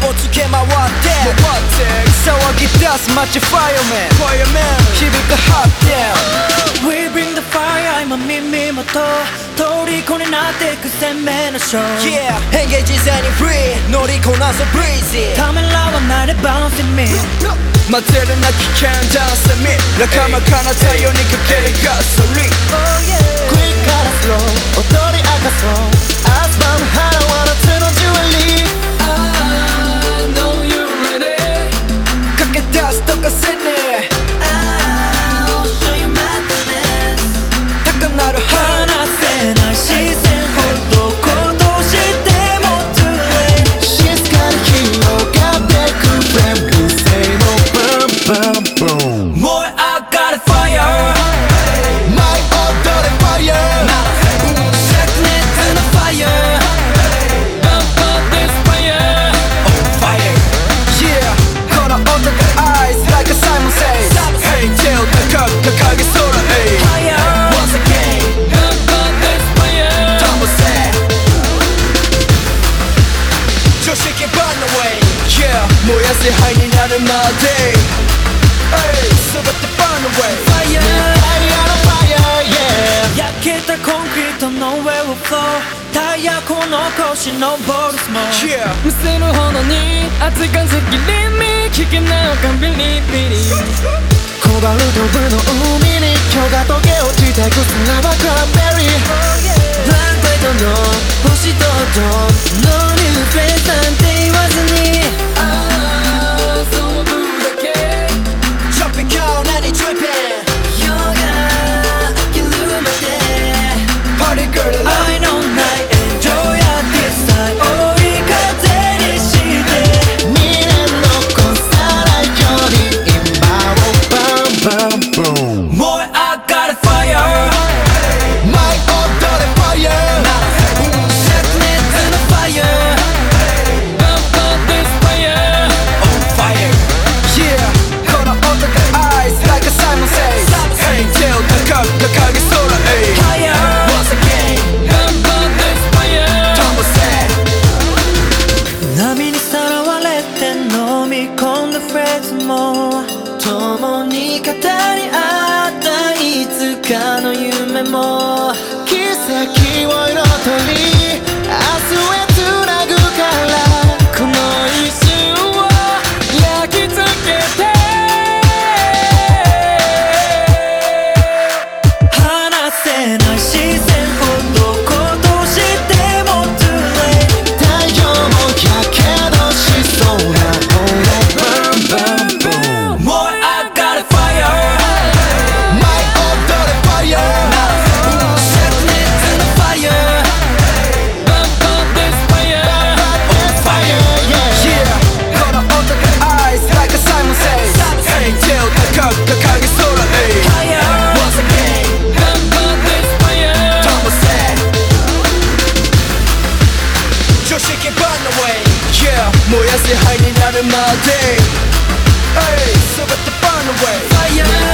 火をつけ回って騒ぎ出す街ファイアメン響くハッ We bring the fire 今耳元虜になってく鮮明なショー Yeah 変幻自在にフリー乗りこなす breezy ためらわないで bounce in me 待てるな危険ダンスミ仲間かな太陽にかけるガソリン Oh yeah クイックからスロー踊り明かそう 燃やせ灰になるまで。Hey 全て burn away. Fire. Fire on fire yeah. 焼けたコンクリートの上をフロー。タイヤこの腰のボルスも Yeah. むせるほどに熱い感じきりみ聞けないおかんビリビリ。コバルトブの海に今日が溶け落ちたくすらばクランベリー。ブランクレートの星と音 No にあったいつかの夢も。奇跡を彩り。 조식이 run away Yeah 모여서 하니 나를 말해. Hey so get the run away Fire.